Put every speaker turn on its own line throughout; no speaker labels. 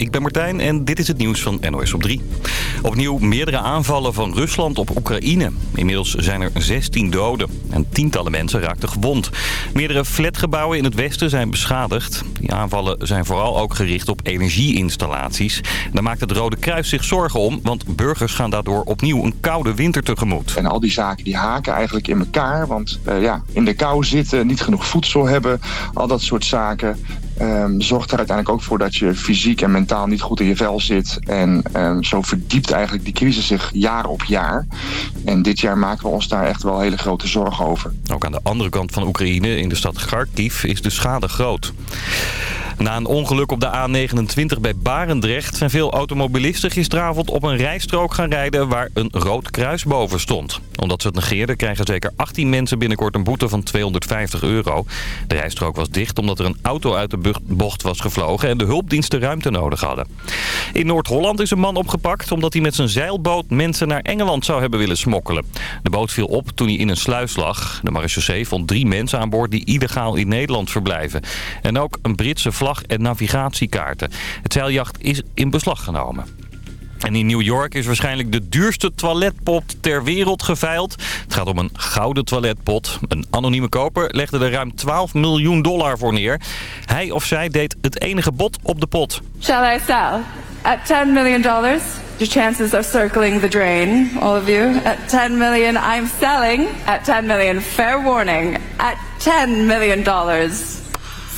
ik ben Martijn en dit is het nieuws van NOS op 3. Opnieuw meerdere aanvallen van Rusland op Oekraïne. Inmiddels zijn er 16 doden en tientallen mensen raakten gewond. Meerdere flatgebouwen in het westen zijn beschadigd. Die aanvallen zijn vooral ook gericht op energieinstallaties. Daar maakt het Rode Kruis zich zorgen om, want burgers gaan daardoor opnieuw een koude winter tegemoet.
En al die zaken die haken eigenlijk in elkaar, want uh, ja, in de kou zitten, niet genoeg voedsel hebben, al dat soort zaken. Um, zorgt er uiteindelijk ook voor dat je fysiek en mentaal niet goed in je vel zit. En um, zo verdiept eigenlijk die crisis zich jaar op jaar. En dit jaar maken we ons daar echt wel hele grote zorgen over.
Ook aan de andere kant van Oekraïne, in de stad Kharkiv, is de schade groot. Na een ongeluk op de A29 bij Barendrecht zijn veel automobilisten gisteravond op een rijstrook gaan rijden waar een rood kruis boven stond. Omdat ze het negeerden krijgen zeker 18 mensen binnenkort een boete van 250 euro. De rijstrook was dicht omdat er een auto uit de bocht was gevlogen en de hulpdiensten ruimte nodig hadden. In Noord-Holland is een man opgepakt omdat hij met zijn zeilboot mensen naar Engeland zou hebben willen smokkelen. De boot viel op toen hij in een sluis lag. De marechaussee vond drie mensen aan boord die illegaal in Nederland verblijven. En ook een Britse vlag en navigatiekaarten. Het zeiljacht is in beslag genomen. En in New York is waarschijnlijk de duurste toiletpot ter wereld geveild. Het gaat om een gouden toiletpot. Een anonieme koper legde er ruim 12 miljoen dollar voor neer. Hij of zij deed het enige bod op de pot.
Shall I sell? At 10 million dollars, the chances of circling the drain, all of you. At 10 million, I'm selling. At 10 million, fair warning. At 10 million dollars.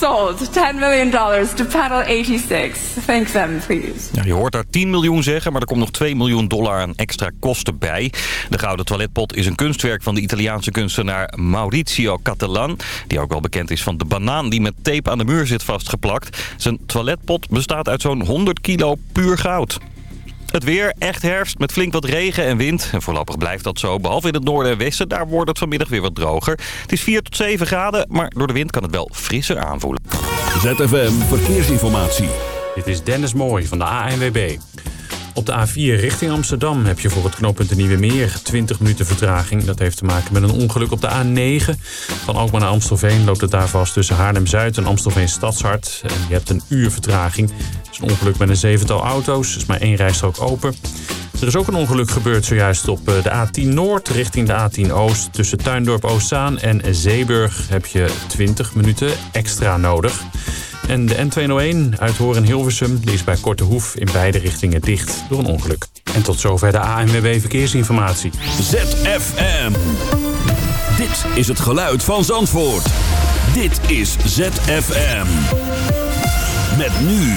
Sold. 10 million dollars to panel 86. Thank them, please.
Je hoort daar 10 miljoen zeggen, maar er komt nog 2 miljoen dollar aan extra kosten bij. De gouden toiletpot is een kunstwerk van de Italiaanse kunstenaar Maurizio Catalan. Die ook wel bekend is van de banaan die met tape aan de muur zit vastgeplakt. Zijn toiletpot bestaat uit zo'n 100 kilo puur goud. Het weer, echt herfst met flink wat regen en wind. En voorlopig blijft dat zo, behalve in het noorden en westen. Daar wordt het vanmiddag weer wat droger. Het is 4 tot 7 graden, maar door de wind kan het wel frisser aanvoelen.
ZFM Verkeersinformatie.
Dit is Dennis Mooij van de ANWB. Op de A4 richting Amsterdam heb je voor het knooppunt de Nieuwe Meer 20 minuten vertraging. Dat heeft te maken met een ongeluk op de A9. Van Alkmaar naar Amstelveen loopt het daar vast tussen Haarlem-Zuid en Amstelveen Stadshart. En je hebt een uur vertraging. Een ongeluk met een zevental auto's. Er is maar één rijstrook open. Er is ook een ongeluk gebeurd zojuist op de A10 Noord richting de A10 Oost. Tussen Tuindorp Oostzaan en Zeeburg heb je 20 minuten extra nodig. En de N201 uit Horen-Hilversum die is bij Korte Hoef in beide richtingen dicht door een ongeluk. En tot zover de ANWB Verkeersinformatie.
ZFM. Dit is het geluid van Zandvoort. Dit is ZFM. Met nu.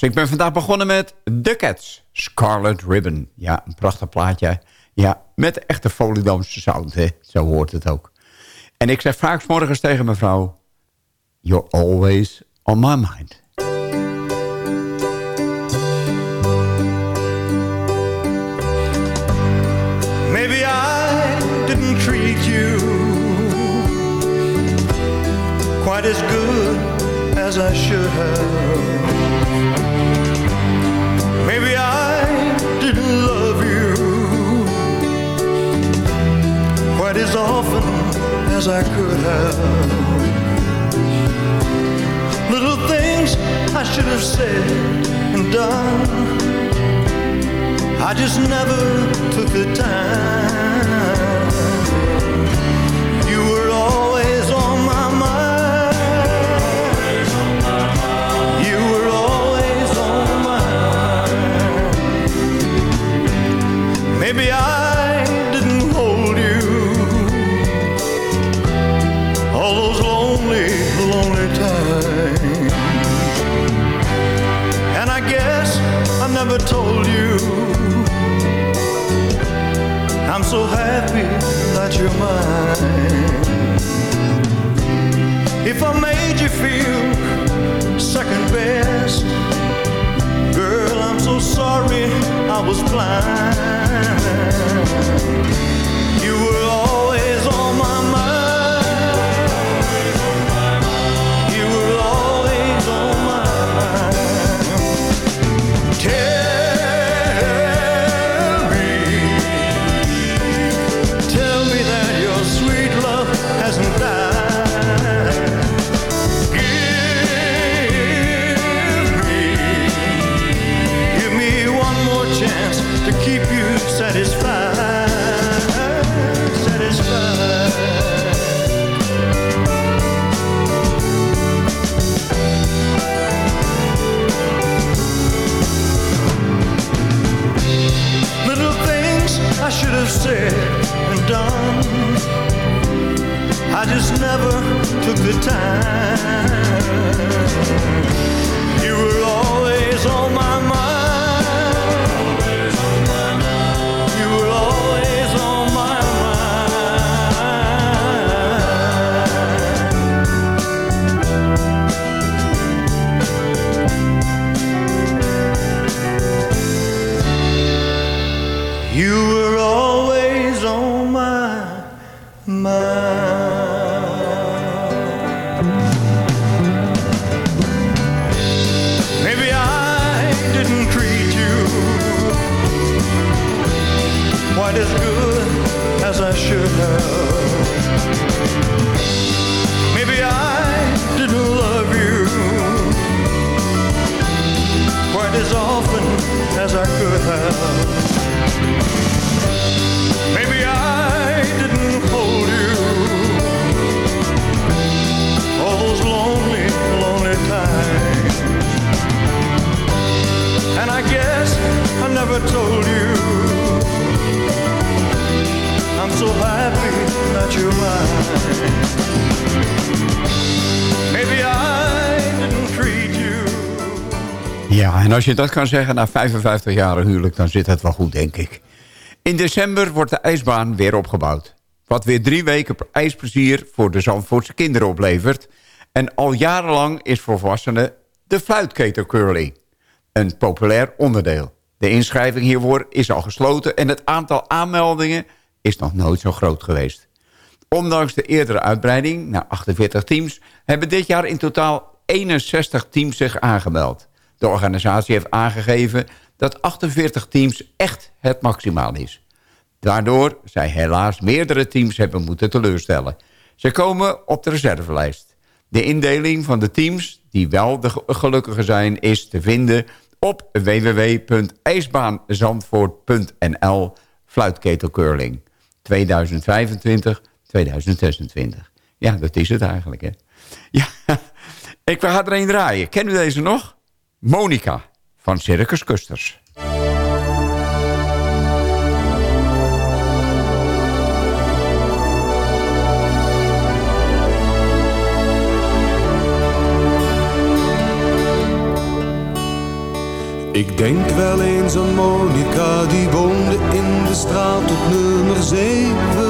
Ik ben vandaag begonnen met The Cats, Scarlet Ribbon. Ja, een prachtig plaatje. Ja, met echte Volendamse sound, hè. Zo hoort het ook. En ik zeg vaak morgens tegen mevrouw... You're always on my mind.
Maybe I didn't treat you quite as good as I should have. As I could have. Little things I should have said and done I just never took the time. You were always on my mind. You were always on my mind. Maybe I that you're. If I made you feel second best, girl, I'm so sorry I was blind. I just never took the time.
Als je dat kan zeggen na 55 jaar huwelijk, dan zit het wel goed, denk ik. In december wordt de ijsbaan weer opgebouwd. Wat weer drie weken ijsplezier voor de Zandvoortse kinderen oplevert. En al jarenlang is voor volwassenen de fluitketelcurling. Een populair onderdeel. De inschrijving hiervoor is al gesloten en het aantal aanmeldingen is nog nooit zo groot geweest. Ondanks de eerdere uitbreiding naar 48 teams... hebben dit jaar in totaal 61 teams zich aangemeld. De organisatie heeft aangegeven dat 48 teams echt het maximaal is. Daardoor zij helaas meerdere teams hebben moeten teleurstellen. Ze komen op de reservelijst. De indeling van de teams die wel de gelukkige zijn... is te vinden op www.ijsbaanzandvoort.nl fluitketelcurling 2025, 2026. Ja, dat is het eigenlijk, hè. Ja, ik ga er een draaien. Ken u deze nog? Monica van Circus Custers.
Ik denk wel eens aan Monica, die woonde in de straat op nummer 7.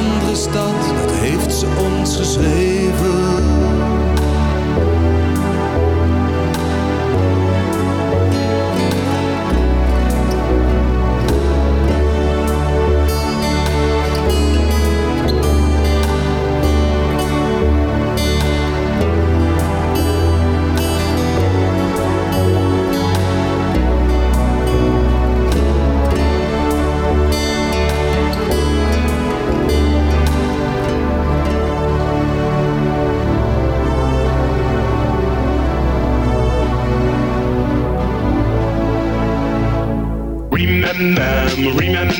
dat heeft ze ons geschreven.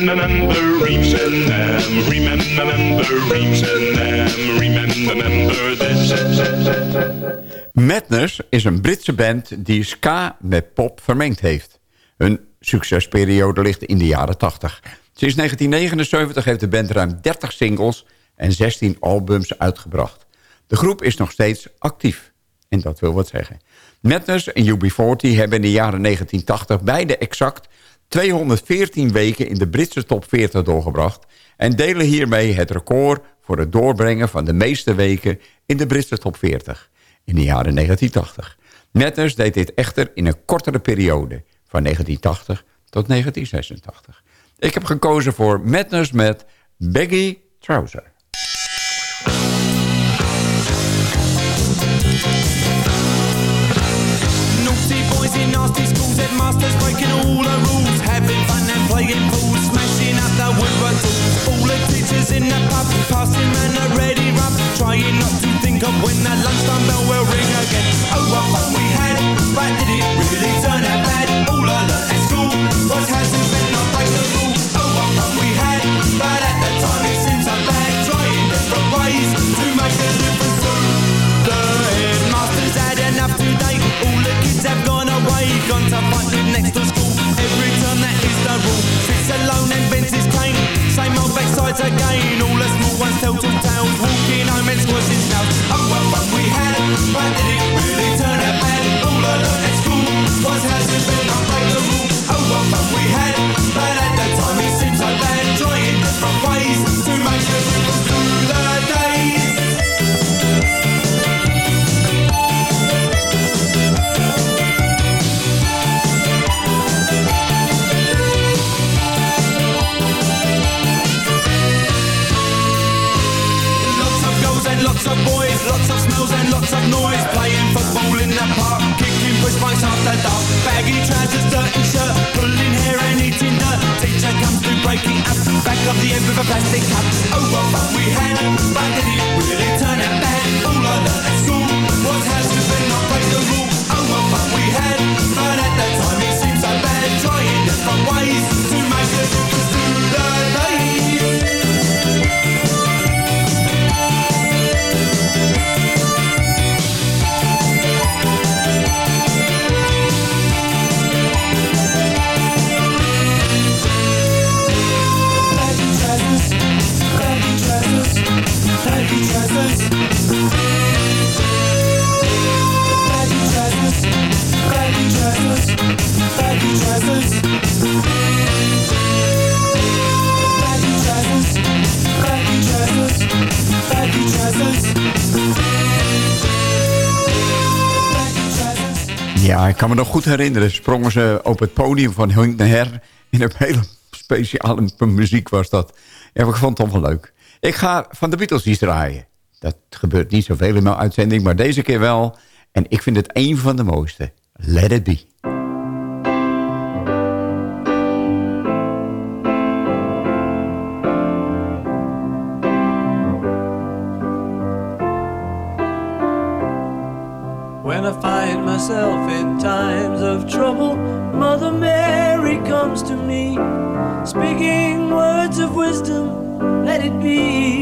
Remember, remember, remember, remember, remember this.
Madness is een Britse band die ska met pop vermengd heeft. Hun succesperiode ligt in de jaren 80. Sinds 1979 heeft de band ruim 30 singles en 16 albums uitgebracht. De groep is nog steeds actief. En dat wil wat zeggen. Madness en UB40 hebben in de jaren 1980 beide exact 214 weken in de Britse top 40 doorgebracht... en delen hiermee het record voor het doorbrengen van de meeste weken in de Britse top 40 in de jaren 1980. Madness deed dit echter in een kortere periode, van 1980 tot 1986. Ik heb gekozen voor Madness met Baggy Trouser.
Playing fools, smashing up the woodwork. All the teachers in the pub, passing round the ready rub, trying not to think of when the lunchtime bell will ring again. Oh, what fun we had, but did it really turn out bad? All I learned at school was how to spend not break the rules. Oh, what fun we had, but at the time it seemed so bad, trying different ways to make a difference too. The headmaster's had enough today. All the kids have gone away, gone to fight with next to school. Vince alone and Vince's cane Same old backsides again. All the small ones tell two tales Walking home and squashing shells Oh, oh push bikes after dark. Baggy trousers, dirty shirt, pulling hair and eating dirt. Teacher comes to break it up, back of the end with a plastic cup. Oh, what fun we had, but did it really turn out bad? All I learned at school was how to not break the rule.
Ja, ik kan me nog goed herinneren. Sprongen ze op het podium van Hunk de Her. In een hele speciale muziek was dat. Ja, ik vond het wel leuk. Ik ga van de Beatles iets draaien. Dat gebeurt niet zoveel in mijn uitzending, maar deze keer wel. En ik vind het een van de mooiste. Let it be.
When I find myself in times of trouble, Mother Mary comes to me, speaking words of wisdom, let it be.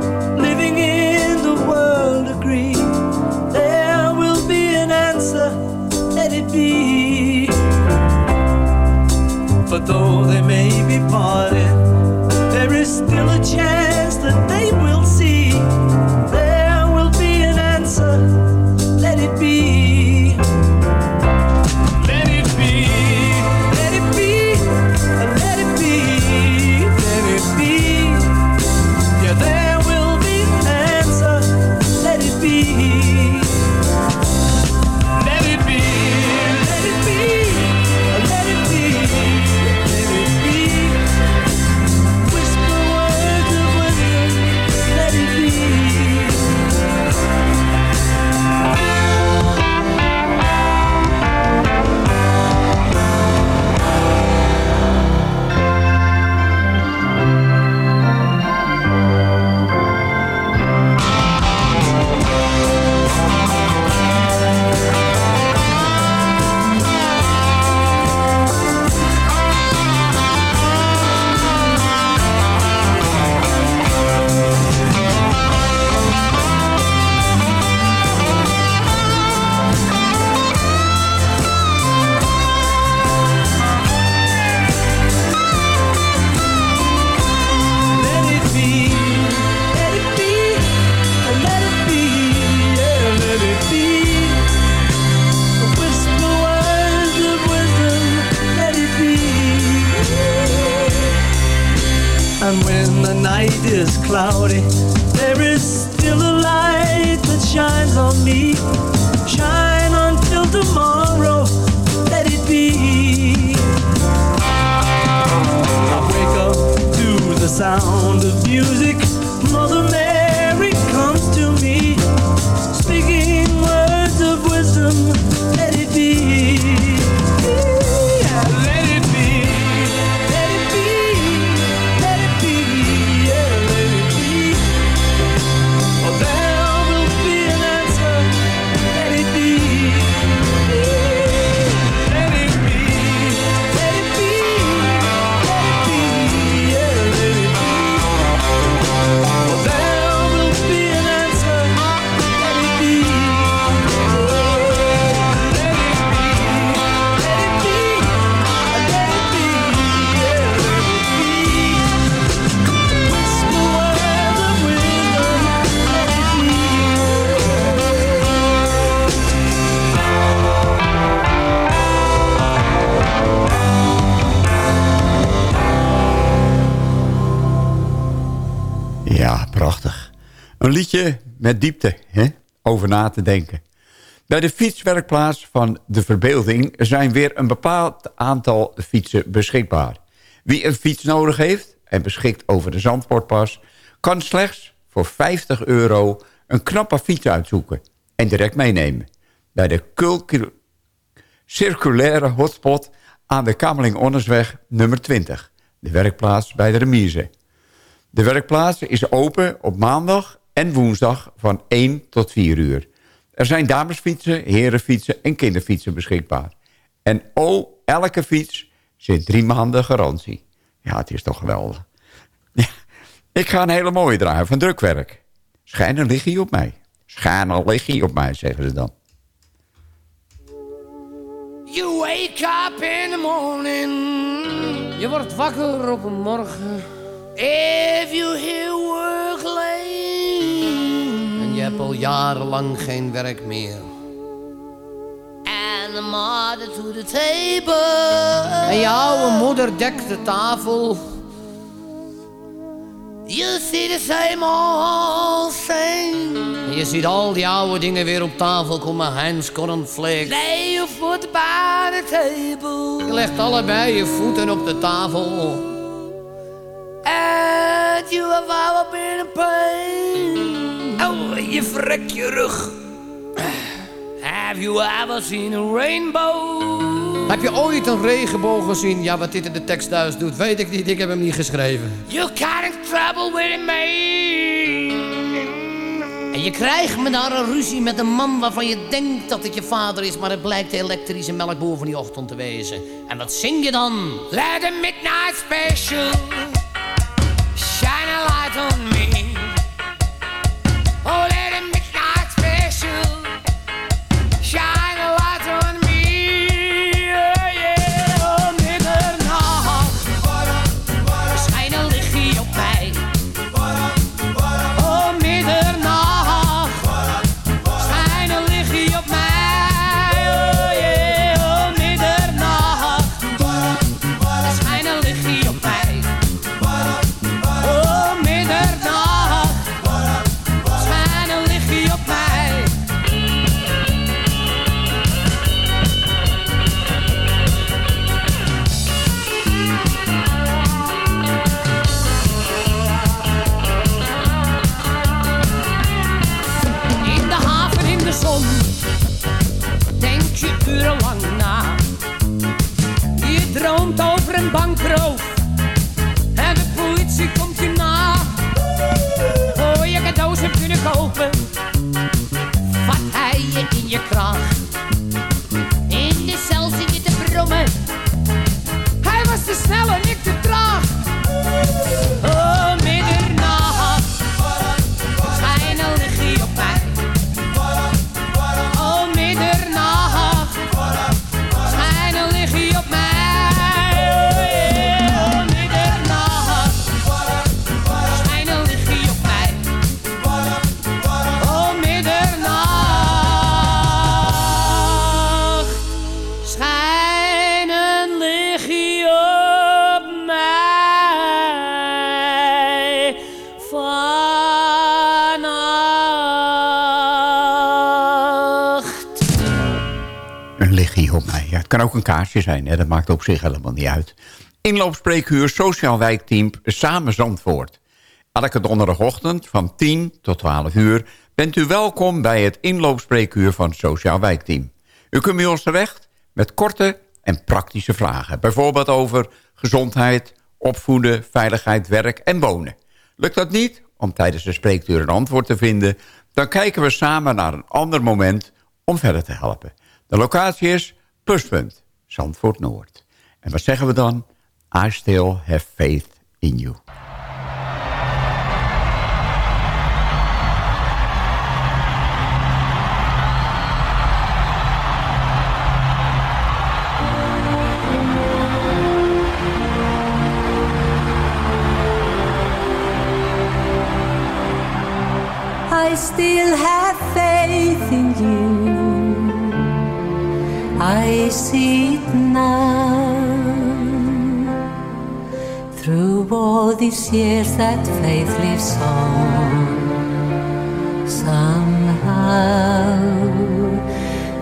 But though they may be parted,
Een liedje met diepte, hè? over na te denken. Bij de fietswerkplaats van de Verbeelding zijn weer een bepaald aantal fietsen beschikbaar. Wie een fiets nodig heeft en beschikt over de Zandvoortpas... kan slechts voor 50 euro een knappe fiets uitzoeken en direct meenemen. Bij de circulaire hotspot aan de Kameling-Onnersweg nummer 20. De werkplaats bij de remise. De werkplaats is open op maandag en woensdag van 1 tot 4 uur. Er zijn damesfietsen, herenfietsen en kinderfietsen beschikbaar. En oh, elke fiets zit drie maanden garantie. Ja, het is toch geweldig. Ik ga een hele mooie draaien van drukwerk. Schijnen lig je op mij. Schijnen lig je op mij, zeggen ze dan.
You wake up in the morning. Je wordt wakker op een morgen. If you hear work late. Je hebt al jarenlang geen werk meer. And the mother to the table. En je oude moeder dekt de tafel. You see the same old thing. En je ziet al die oude dingen weer op tafel komen. Heinz cornflakes. Lay your foot by the table. Je legt allebei je voeten op de tafel. And you have ever been in pain. Oh, je vrekt je rug. Have you ever seen a rainbow? Heb je ooit een regenboog gezien? Ja, wat dit in de tekst thuis doet, weet ik niet. Ik heb hem niet geschreven. You got in trouble with me. En je krijgt me daar een ruzie met een man waarvan je denkt dat het je vader is, maar het blijkt de elektrische melkboer van die ochtend te wezen. En wat zing je dan? Let the midnight special a on
kan ook een kaarsje zijn. Hè? Dat maakt op zich helemaal niet uit. Inloopspreekuur Sociaal Wijkteam Samen Zandvoort. Elke donderdagochtend van 10 tot 12 uur... bent u welkom bij het inloopspreekuur van Sociaal Wijkteam. U kunt bij ons terecht met korte en praktische vragen. Bijvoorbeeld over gezondheid, opvoeden, veiligheid, werk en wonen. Lukt dat niet om tijdens de spreekuur een antwoord te vinden... dan kijken we samen naar een ander moment om verder te helpen. De locatie is Pluspunt, Zandvoort Noord. En wat zeggen we dan? I still have faith in you.
I see it now. Through all these years, that faith lives on. Somehow,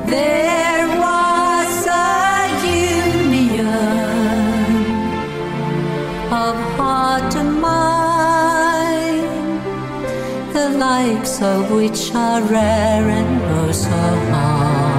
there was a union of heart and mind, the likes of which are rare and oh so hard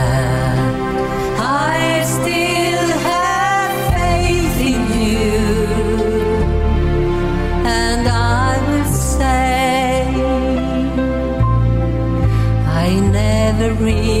memories.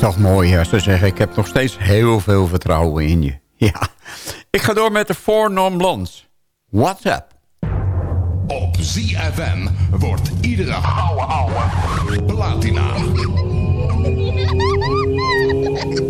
Is dat mooi, hè? Ze zeggen, ik heb nog steeds heel veel vertrouwen in je. Ja. Ik ga door met de Four Blondes. What's up?
Op ZFM wordt iedere ouwe ouwe platina.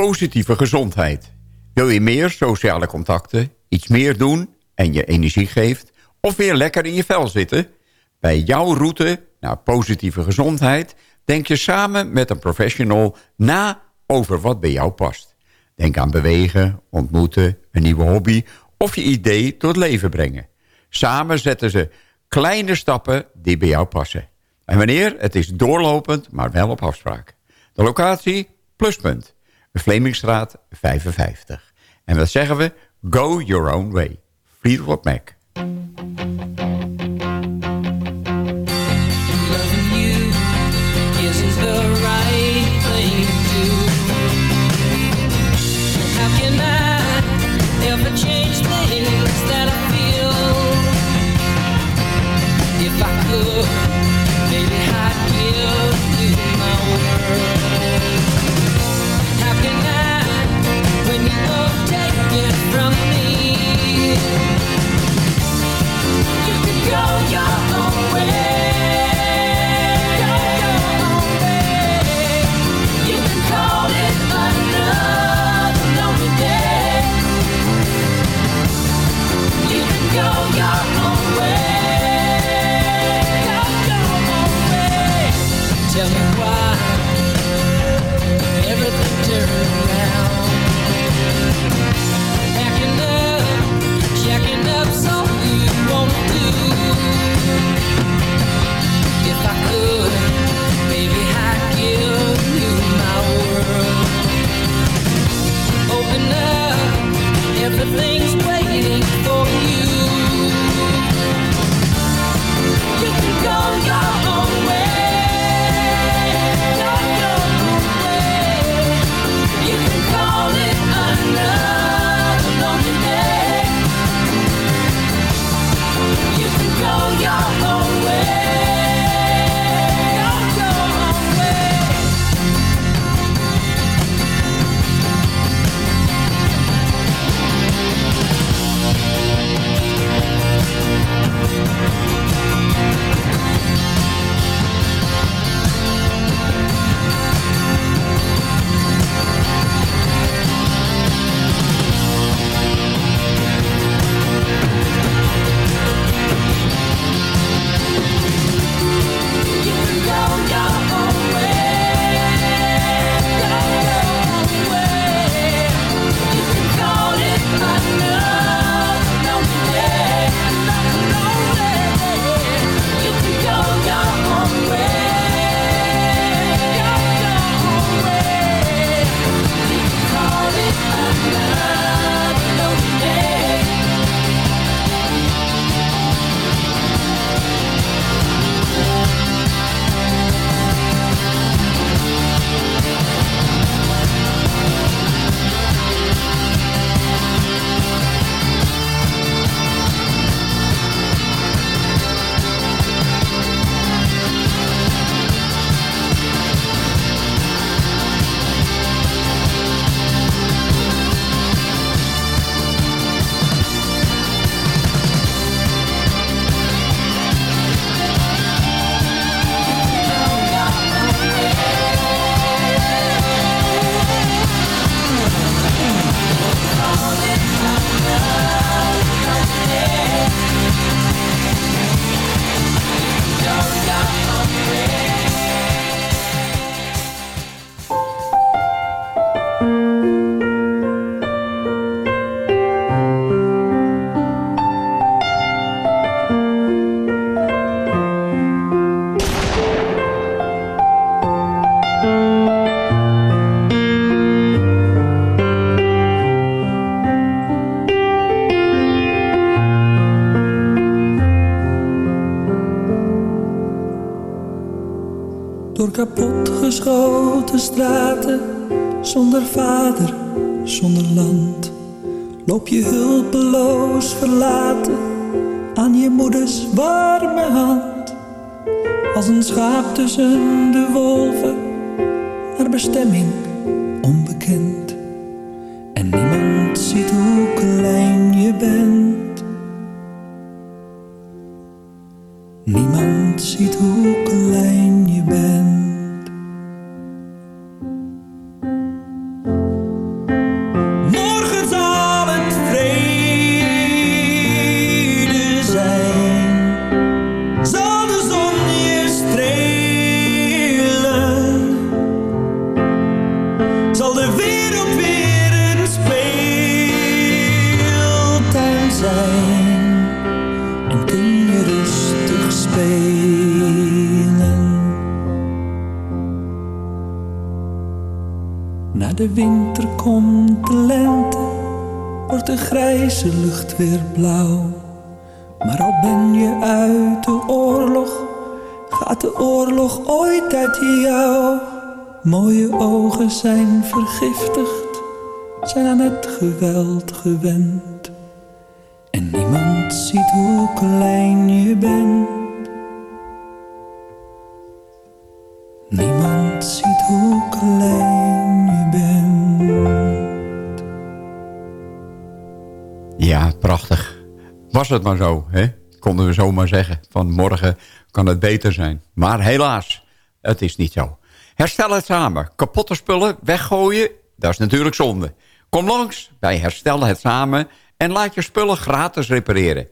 positieve gezondheid. Wil je meer sociale contacten, iets meer doen en je energie geeft... of weer lekker in je vel zitten? Bij jouw route naar positieve gezondheid... denk je samen met een professional na over wat bij jou past. Denk aan bewegen, ontmoeten, een nieuwe hobby... of je idee tot leven brengen. Samen zetten ze kleine stappen die bij jou passen. En wanneer? Het is doorlopend, maar wel op afspraak. De locatie? Pluspunt. Vlemingstraat 55. En dat zeggen we, go your own way. Fleetwood Mac.
Door kapotgeschoten straten, zonder vader, zonder land. Loop je hulpeloos verlaten, aan je moeders warme hand. Als een schaap tussen de wolven, naar bestemming onbekend. En niemand ziet hoe klein je bent. Niemand ziet hoe geweld gewend. En niemand ziet hoe klein je bent. Niemand ziet hoe klein je bent.
Ja, prachtig. Was het maar zo, hè? Konden we zomaar zeggen. Van morgen kan het beter zijn. Maar helaas, het is niet zo. Herstel het samen. Kapotte spullen weggooien, dat is natuurlijk zonde. Kom langs, wij herstellen het samen en laat je spullen gratis repareren.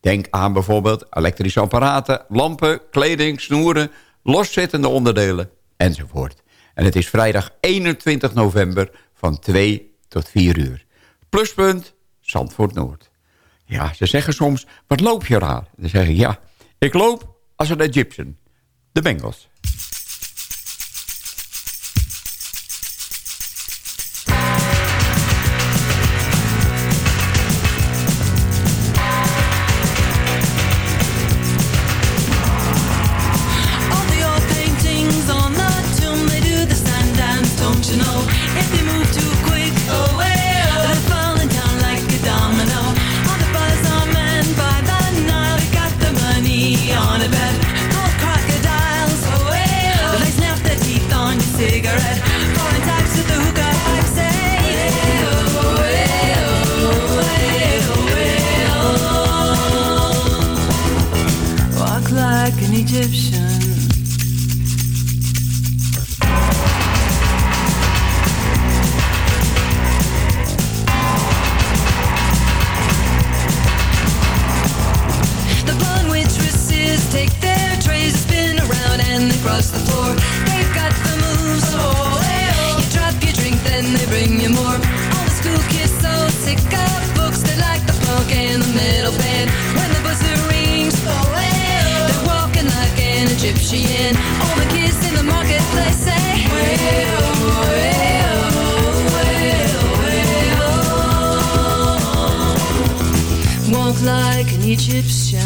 Denk aan bijvoorbeeld elektrische apparaten, lampen, kleding, snoeren, loszittende onderdelen enzovoort.
En het is vrijdag 21 november van 2 tot 4 uur. Pluspunt, Zandvoort Noord. Ja, ze zeggen soms, wat loop je raar? Ze zeggen, ja, ik loop als een Egyptian, de Bengals.
Like an Egyptian.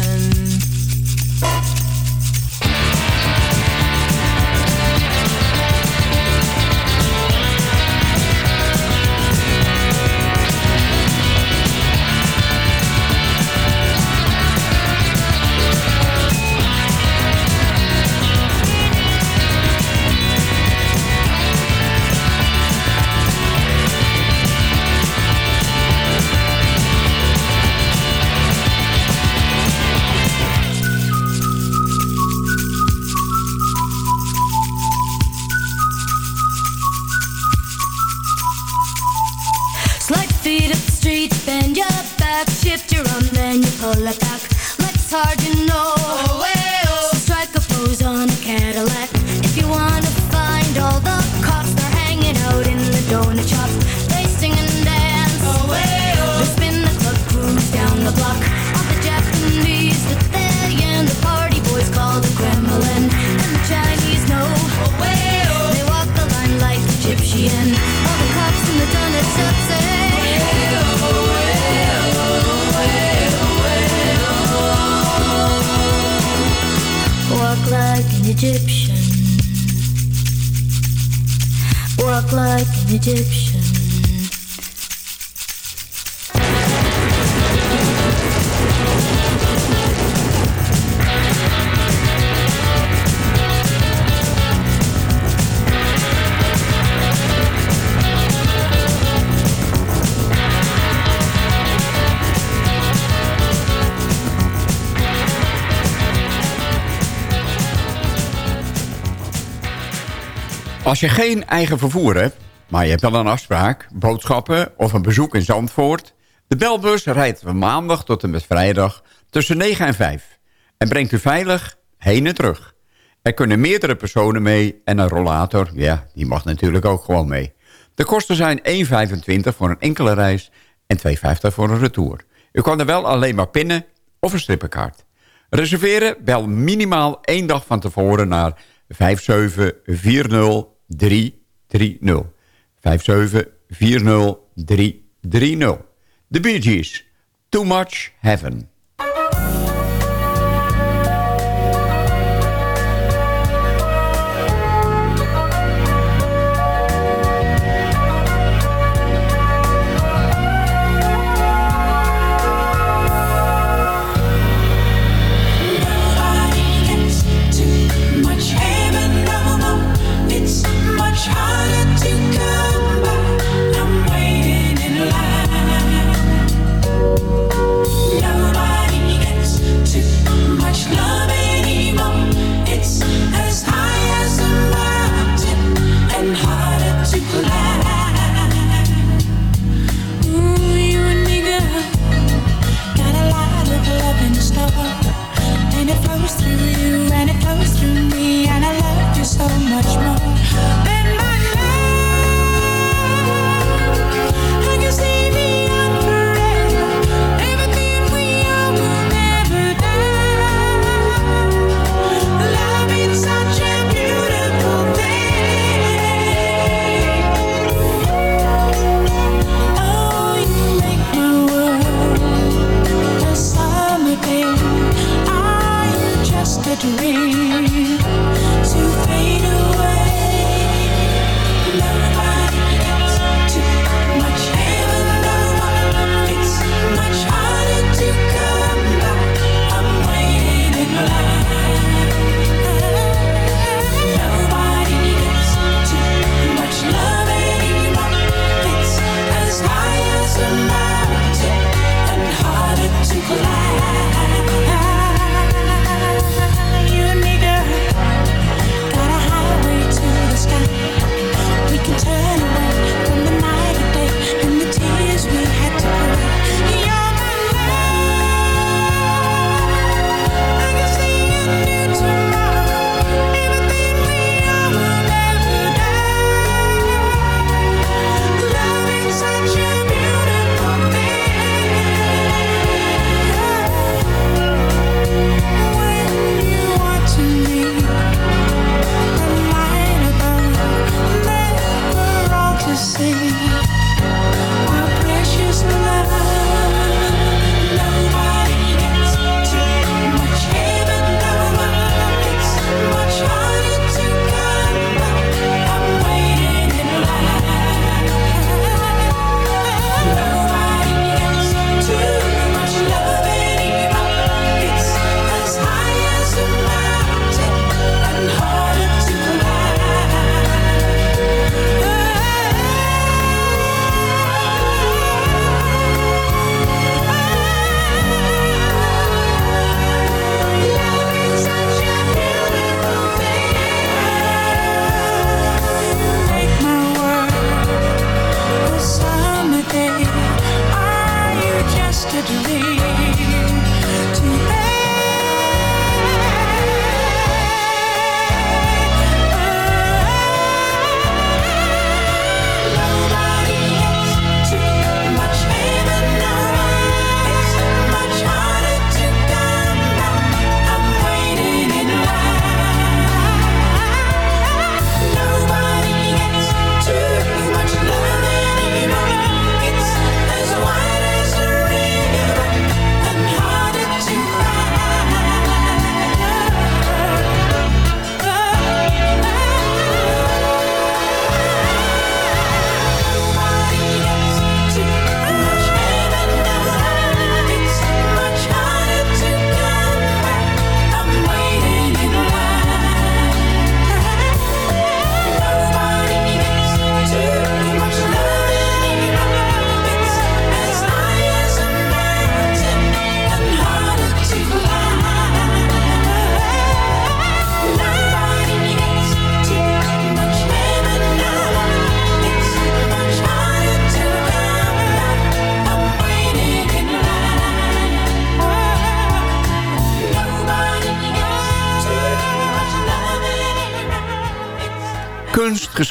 Als je geen eigen vervoer hebt, maar je hebt wel een afspraak, boodschappen of een bezoek in Zandvoort... de belbus rijdt van maandag tot en met vrijdag tussen 9 en 5... en brengt u veilig heen en terug. Er kunnen meerdere personen mee en een rollator, ja, die mag natuurlijk ook gewoon mee. De kosten zijn 1,25 voor een enkele reis en 2,50 voor een retour. U kan er wel alleen maar pinnen of een strippenkaart. Reserveren, bel minimaal één dag van tevoren naar 5740330. 5740330. De Bee Gees, Too Much Heaven.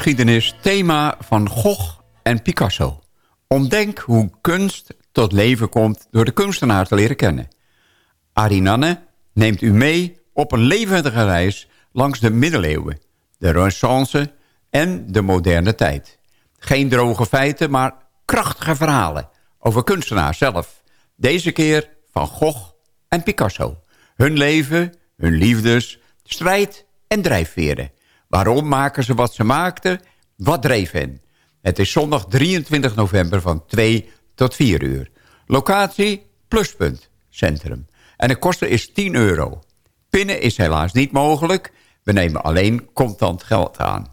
Kunstgeschiedenis thema van Gogh en Picasso. Ontdek hoe kunst tot leven komt door de kunstenaar te leren kennen. Arinanne neemt u mee op een levendige reis langs de middeleeuwen, de renaissance en de moderne tijd. Geen droge feiten, maar krachtige verhalen over kunstenaars zelf. Deze keer van Gogh en Picasso. Hun leven, hun liefdes, strijd en drijfveren. Waarom maken ze wat ze maakten? Wat dreef hen? Het is zondag 23 november van 2 tot 4 uur. Locatie Pluspunt Centrum. En de kosten is 10 euro. Pinnen is helaas niet mogelijk. We nemen alleen contant geld aan.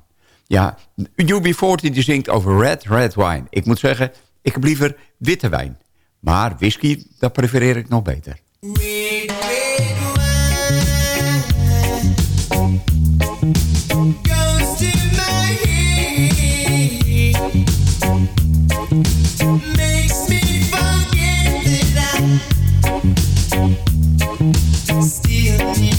Ja, UB40 die zingt over red, red wine. Ik moet zeggen, ik heb liever witte wijn. Maar whisky, dat prefereer ik nog beter.
Still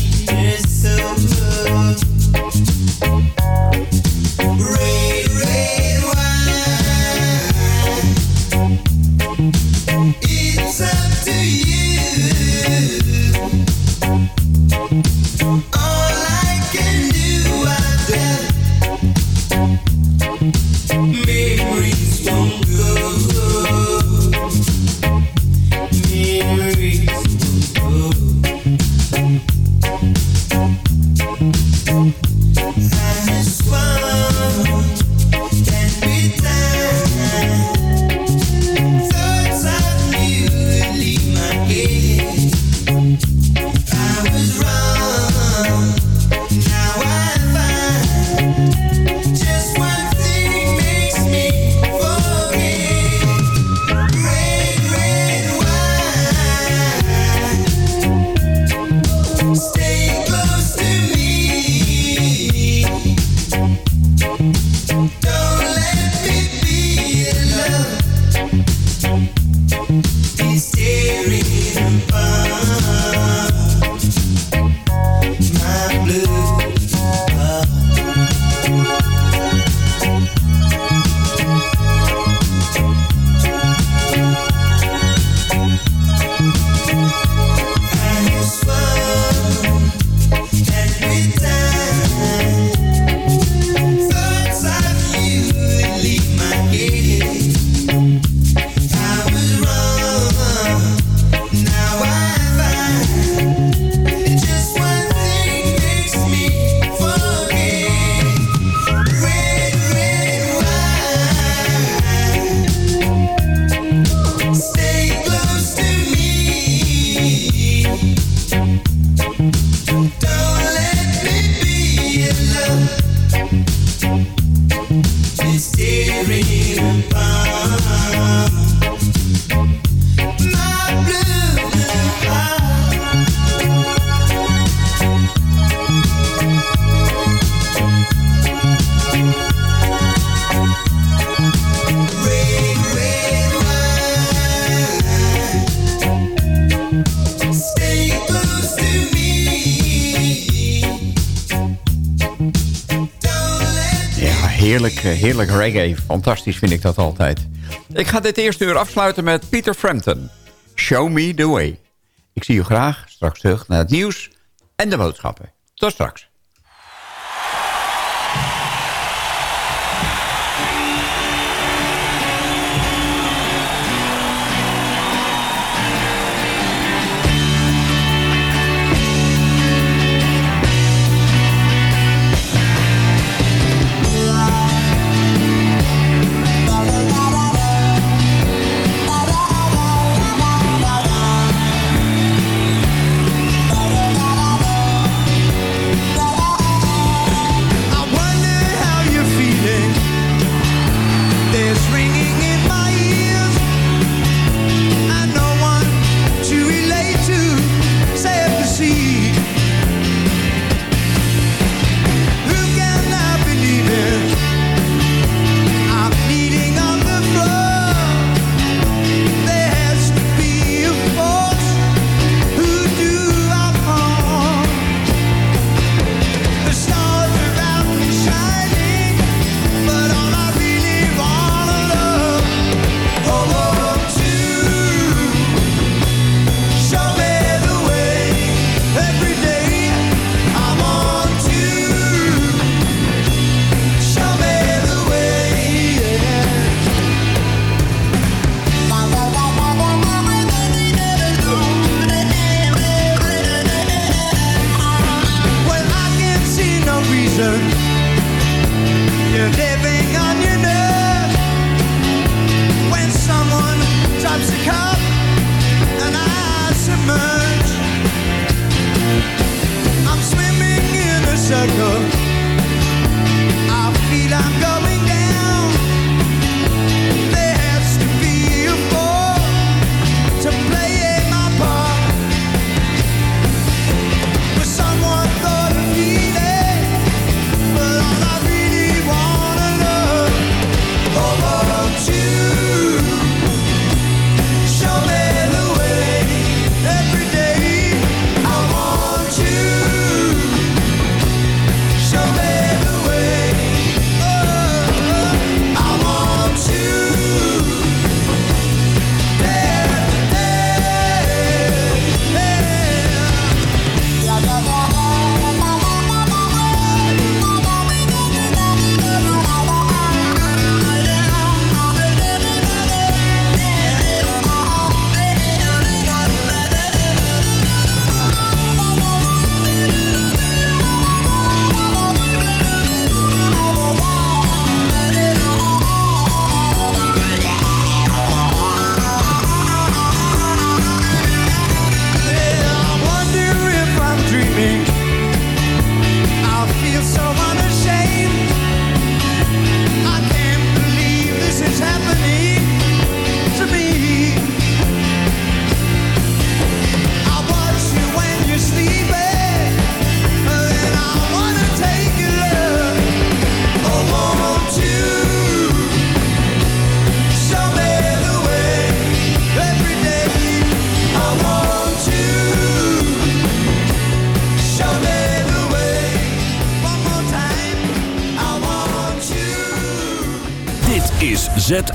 reggae. Fantastisch vind ik dat altijd. Ik ga dit eerste uur afsluiten met Peter Frampton. Show me the way. Ik zie u graag straks terug naar het nieuws en de boodschappen. Tot straks.